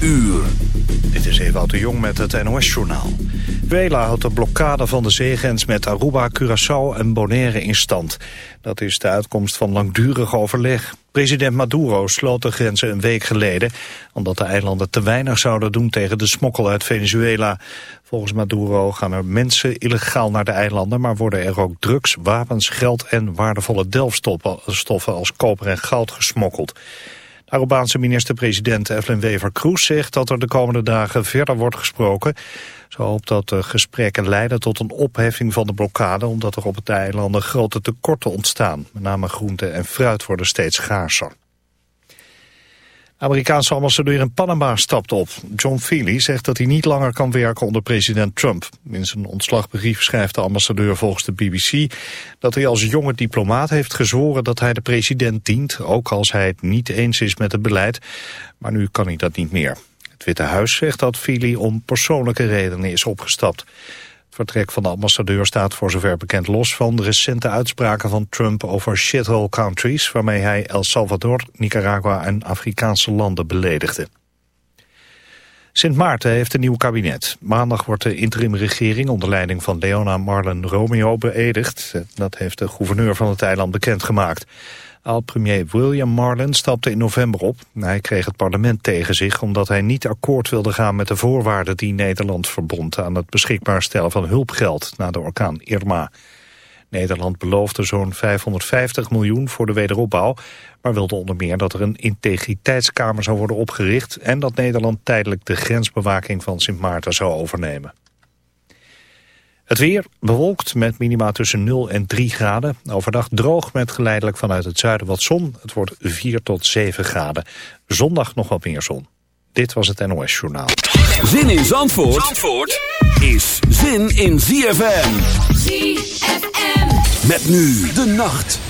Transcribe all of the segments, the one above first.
uur. Dit is Ewout de Jong met het NOS-journaal. Venezuela houdt de blokkade van de zeegrens met Aruba, Curaçao en Bonaire in stand. Dat is de uitkomst van langdurig overleg. President Maduro sloot de grenzen een week geleden... omdat de eilanden te weinig zouden doen tegen de smokkel uit Venezuela. Volgens Maduro gaan er mensen illegaal naar de eilanden... maar worden er ook drugs, wapens, geld en waardevolle delfstoffen als koper en goud gesmokkeld. Arubaanse minister-president Evelyn Wever-Kroes zegt dat er de komende dagen verder wordt gesproken. Ze hoopt dat de gesprekken leiden tot een opheffing van de blokkade... omdat er op het eilanden grote tekorten ontstaan. Met name groente en fruit worden steeds schaarser. Amerikaanse ambassadeur in Panama stapt op. John Feely zegt dat hij niet langer kan werken onder president Trump. In zijn ontslagbrief schrijft de ambassadeur volgens de BBC... dat hij als jonge diplomaat heeft gezworen dat hij de president dient... ook als hij het niet eens is met het beleid. Maar nu kan hij dat niet meer. Het Witte Huis zegt dat Feely om persoonlijke redenen is opgestapt vertrek van de ambassadeur staat voor zover bekend los van de recente uitspraken van Trump over shithole countries, waarmee hij El Salvador, Nicaragua en Afrikaanse landen beledigde. Sint Maarten heeft een nieuw kabinet. Maandag wordt de interimregering onder leiding van Leona Marlen Romeo beëdigd. Dat heeft de gouverneur van het eiland bekendgemaakt. Oud-premier William Marlin stapte in november op. Hij kreeg het parlement tegen zich omdat hij niet akkoord wilde gaan met de voorwaarden die Nederland verbond aan het beschikbaar stellen van hulpgeld na de orkaan Irma. Nederland beloofde zo'n 550 miljoen voor de wederopbouw, maar wilde onder meer dat er een integriteitskamer zou worden opgericht en dat Nederland tijdelijk de grensbewaking van Sint Maarten zou overnemen. Het weer bewolkt met minima tussen 0 en 3 graden. Overdag droog met geleidelijk vanuit het zuiden wat zon. Het wordt 4 tot 7 graden. Zondag nog wat meer zon. Dit was het NOS Journaal. Zin in Zandvoort, Zandvoort is zin in ZFM. ZFM. Met nu de nacht.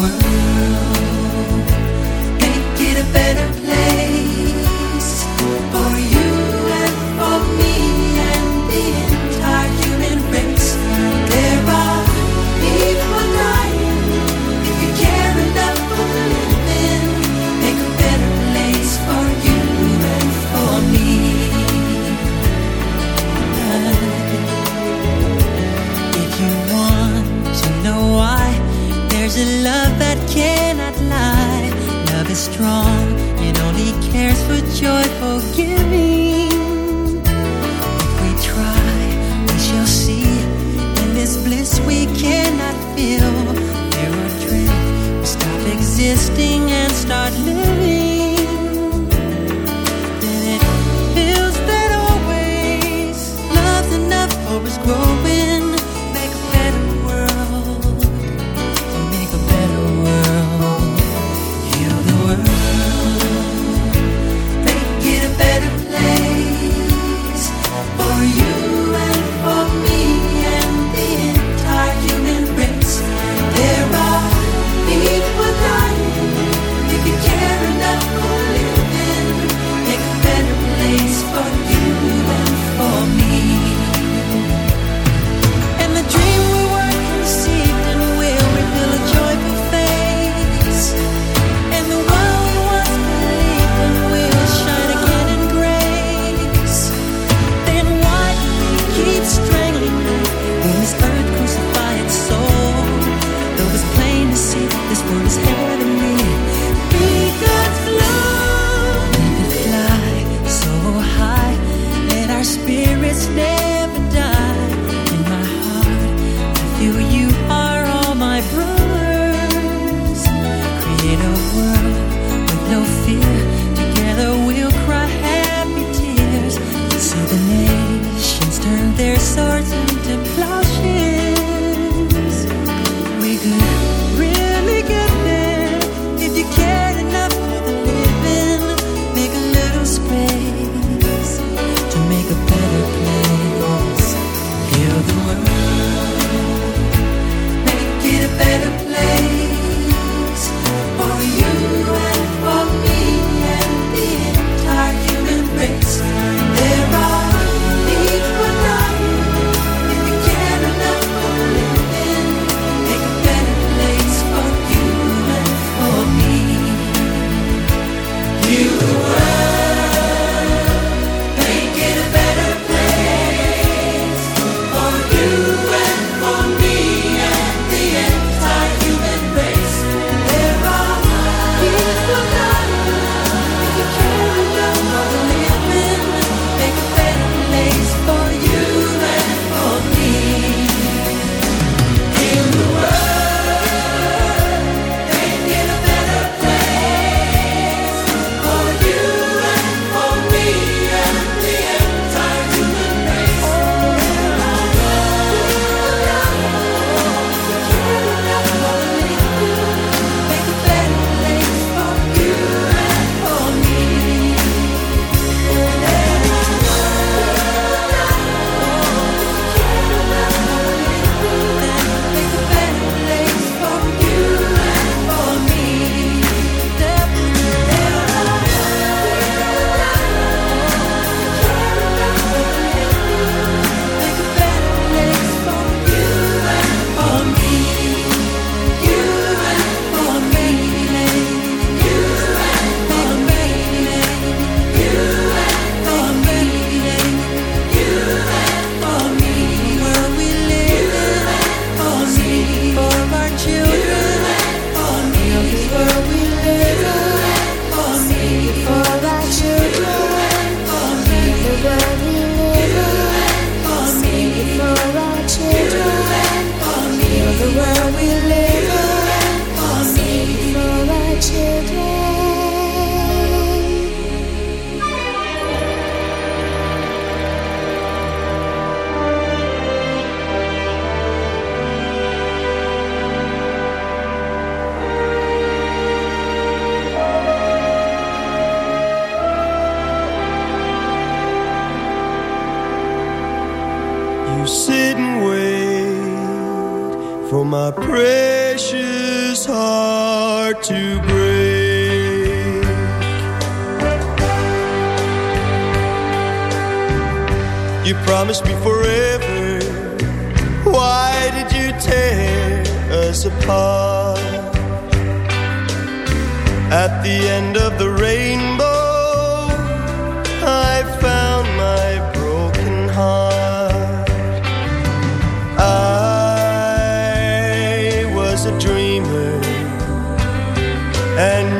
World, make it a better place a love that cannot lie. Love is strong, it only cares for joy, forgiving. If we try, we shall see. In this bliss we cannot feel. There are dreams, we stop existing and start living. a dreamer. And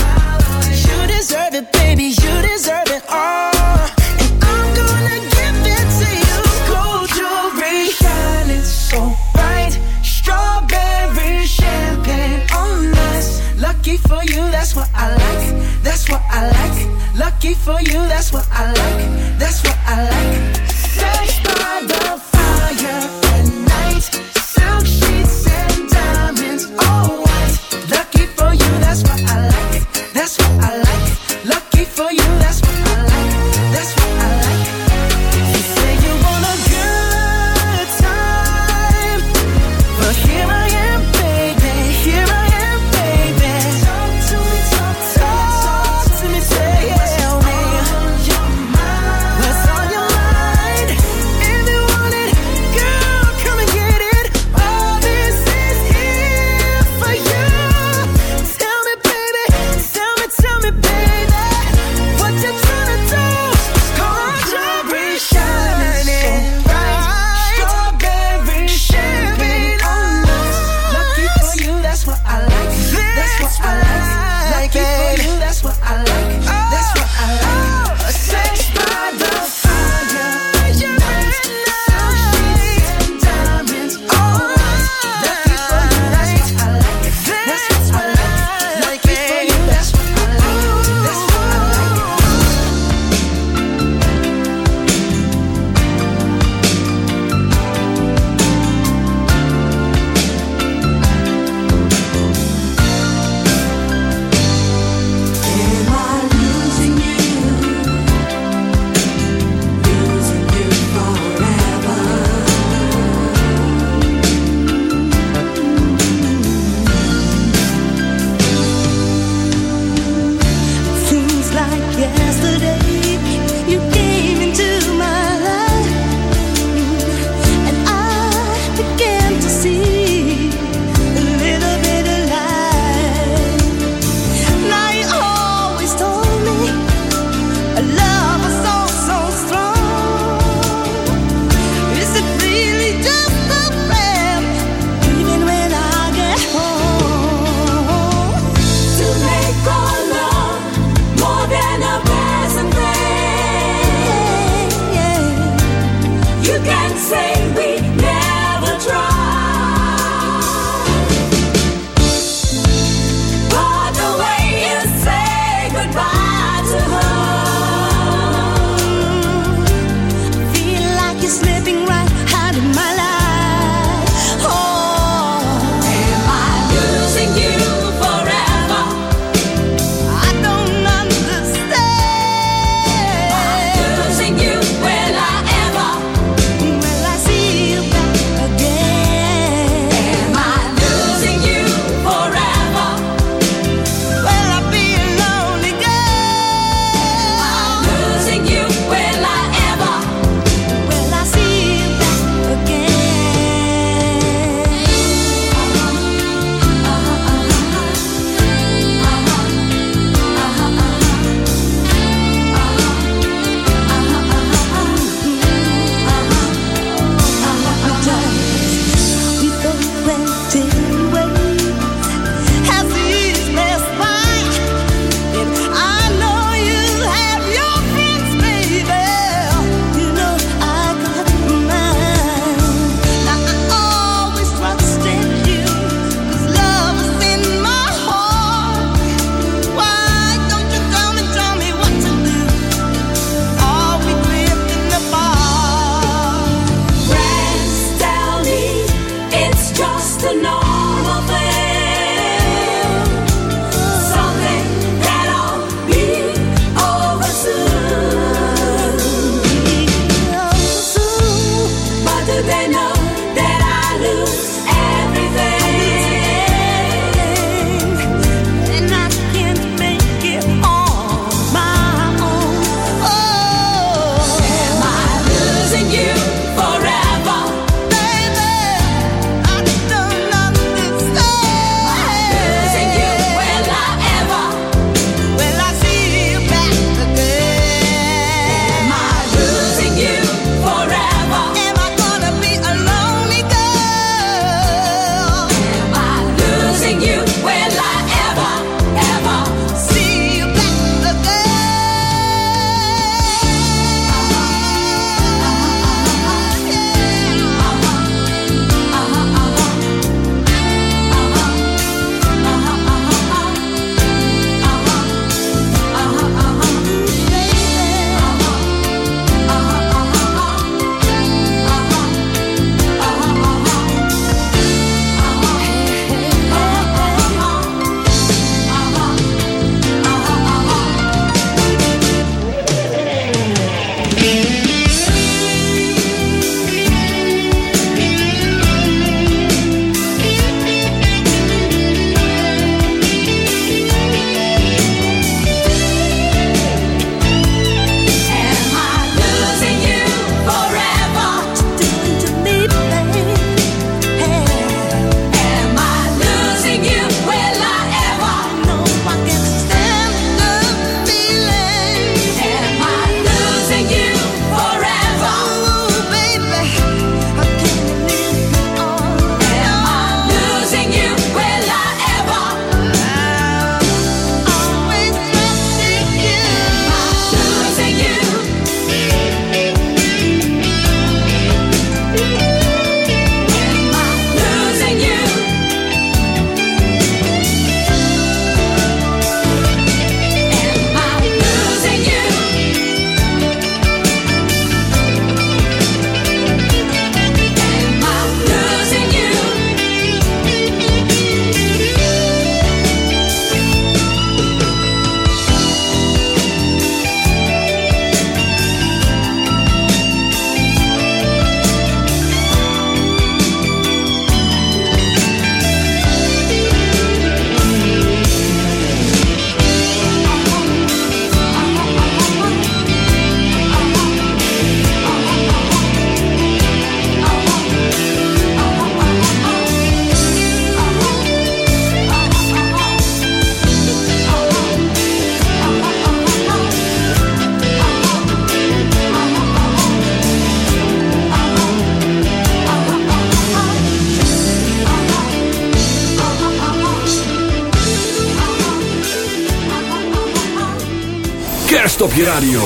Kerst op je radio.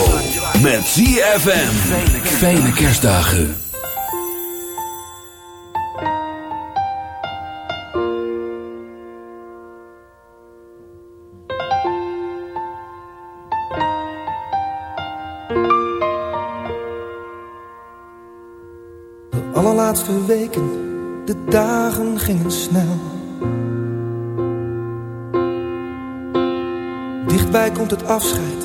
Met ZFM. Fijne kerstdagen. De allerlaatste weken, de dagen gingen snel. Dichtbij komt het afscheid,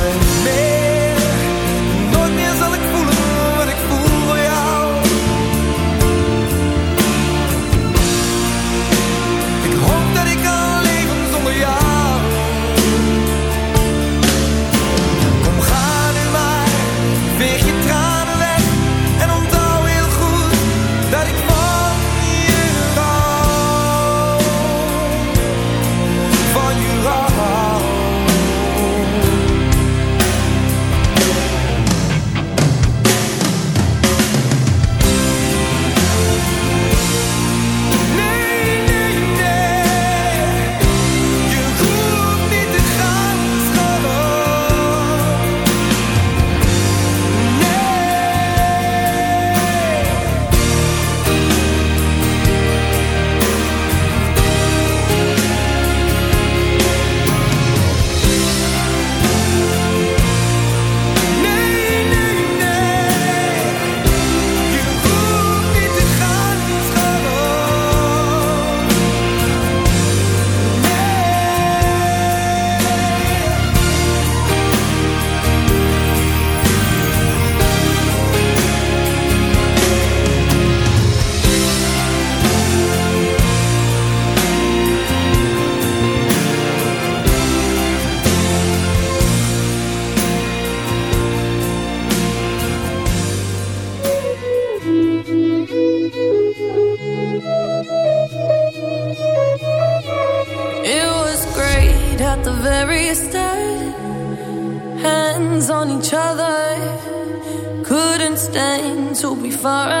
stand to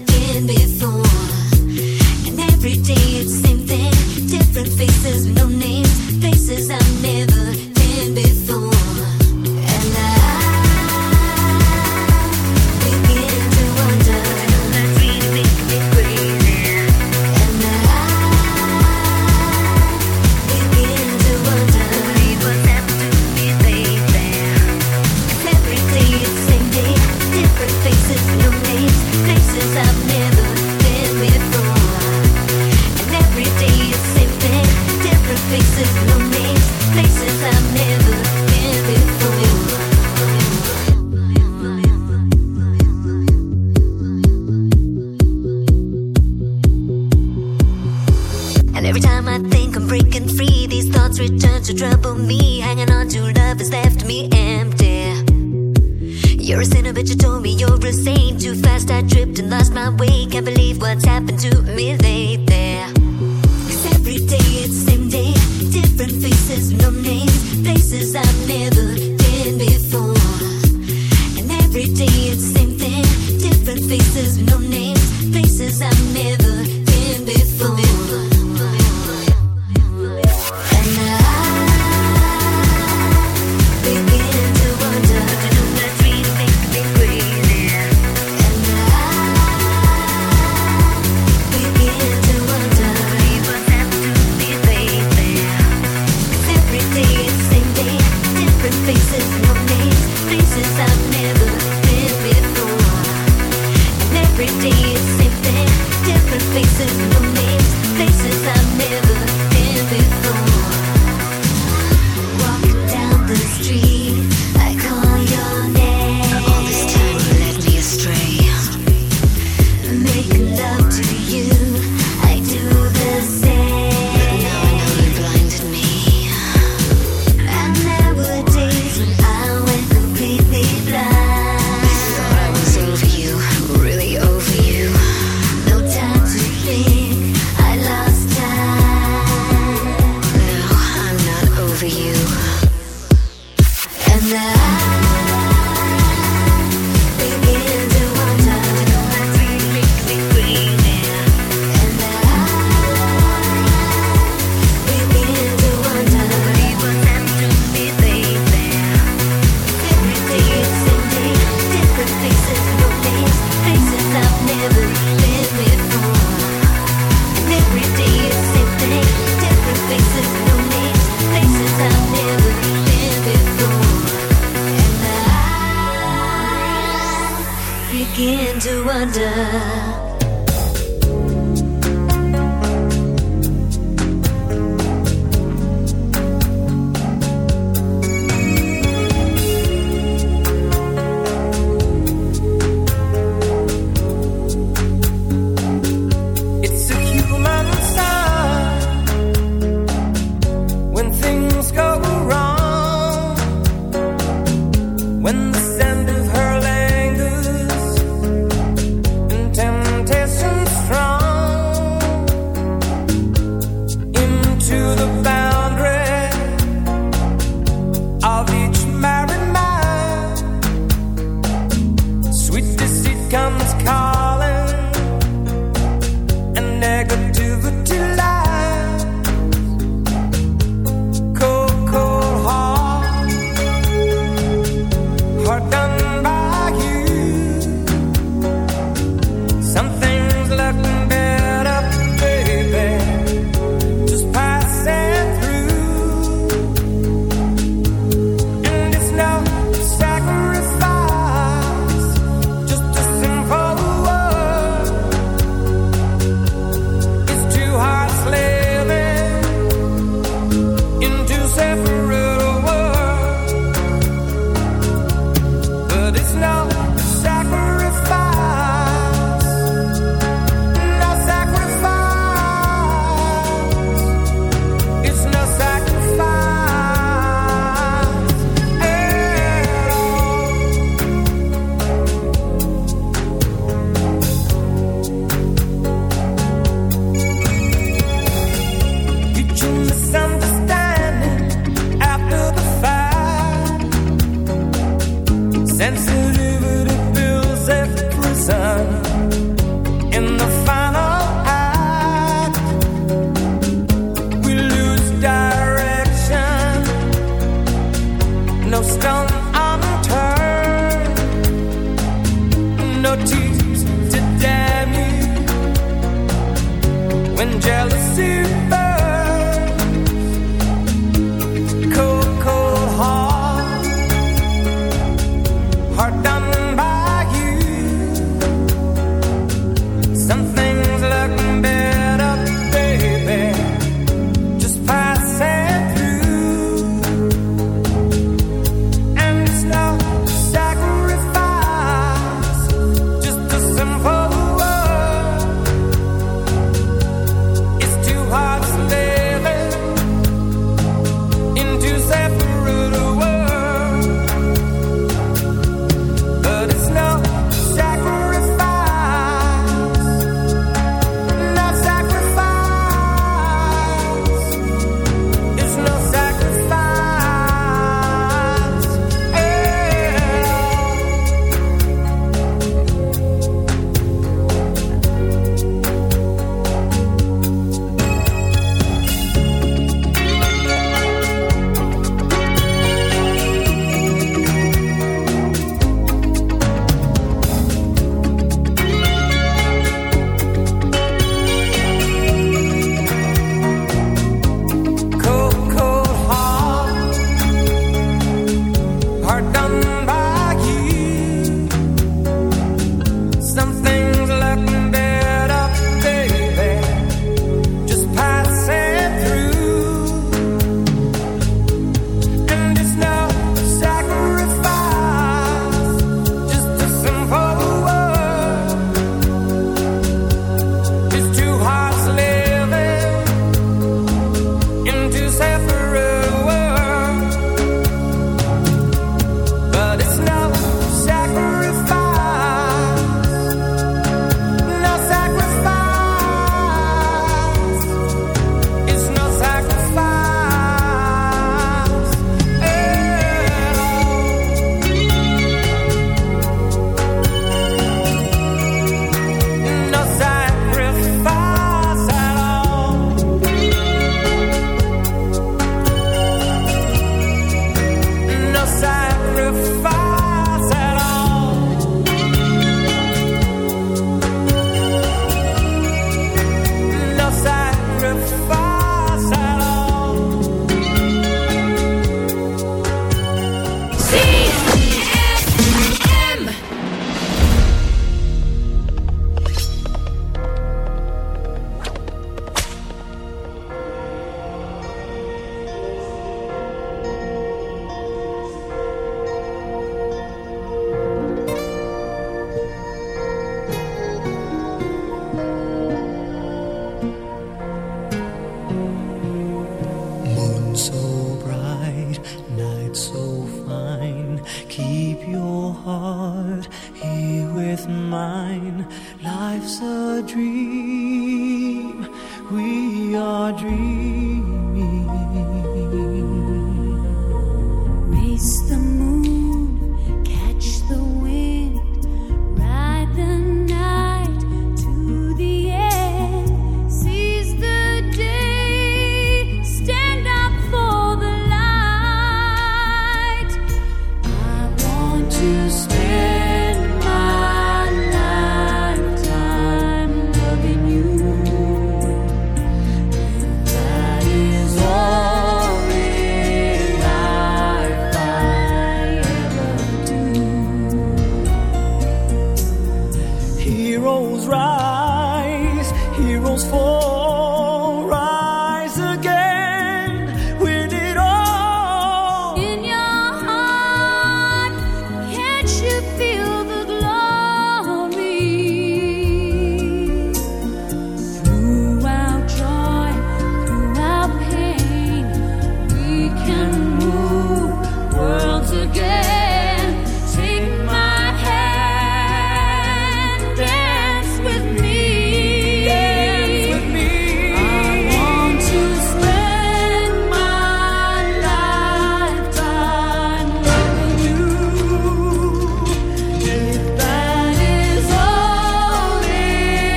And every day it's the same thing. Different faces with no names, faces I've never.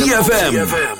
ZFM.